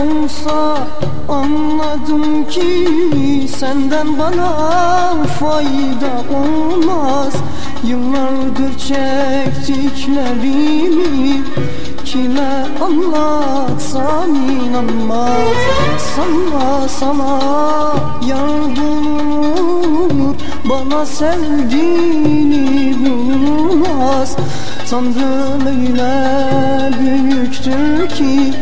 Olsa anladım ki senden bana fayda olmaz. Yıllardır çektiklerimi kime anlatsam inanmaz. Sana sana yardım bana sevdiğini bulmaz. Tanrım öyle büyüktür ki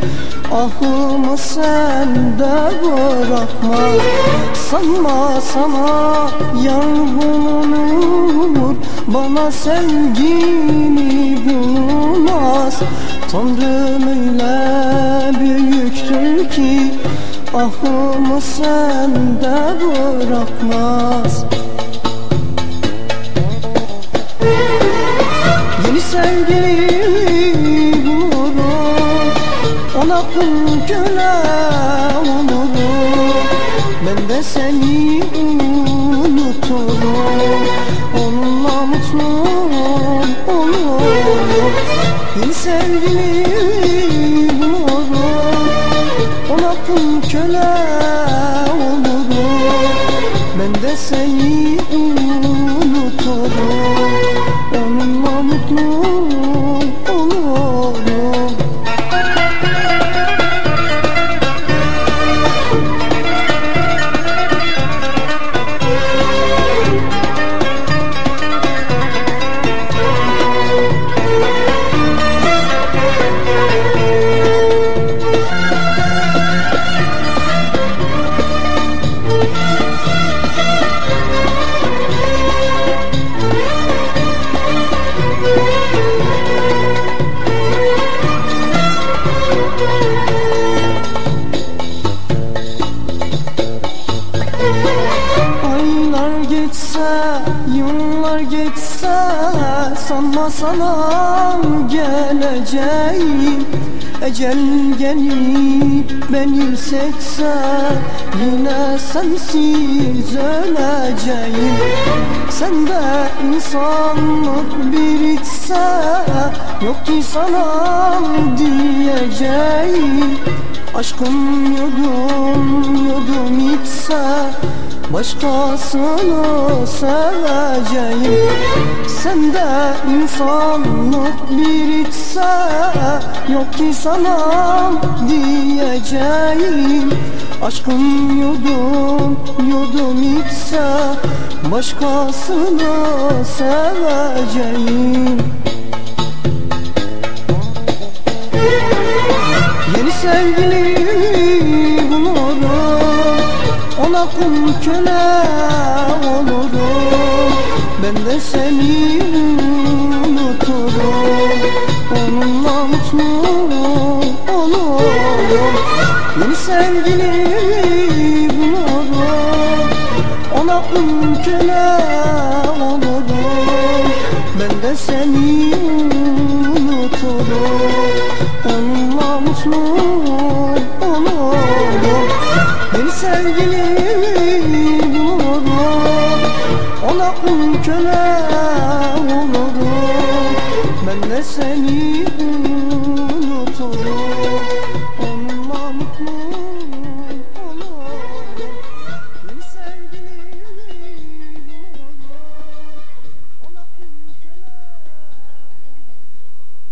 Ahımı sende bırakma Sanma sana yar bulunur Bana sevgini bulmaz. Tanrım öyle büyüktür ki Ahımı sende bırakmaz Yeni sevgili Kul köle olurum Ben de seni unuturum. Onunla mutlu olurum Yeni sevgili bulurum Ona kul köle olurum Ben de seni unuturum geçse, yıllar geçse Sanma sana geleceğim. Ecel gelip beni seçse Yine sensiz öleceğim. Sende insanlık birikse Yok ki sana diyeceğim. Aşkım yudum yudum içse Başkasını seveceğim. Sende insanlık birikse Yok ki sana diyeceğim. Aşkım yudum yudum içse Başkasını seveceğim. Yeni sevgili Ona kul köle olurum Ben de seni unuturum. Onunla mutlu olurum. Yeni sevgili bulurum. Ona kul köle olurum. Ben de seni unuturum. Onunla mutlu olurum. Beni seni.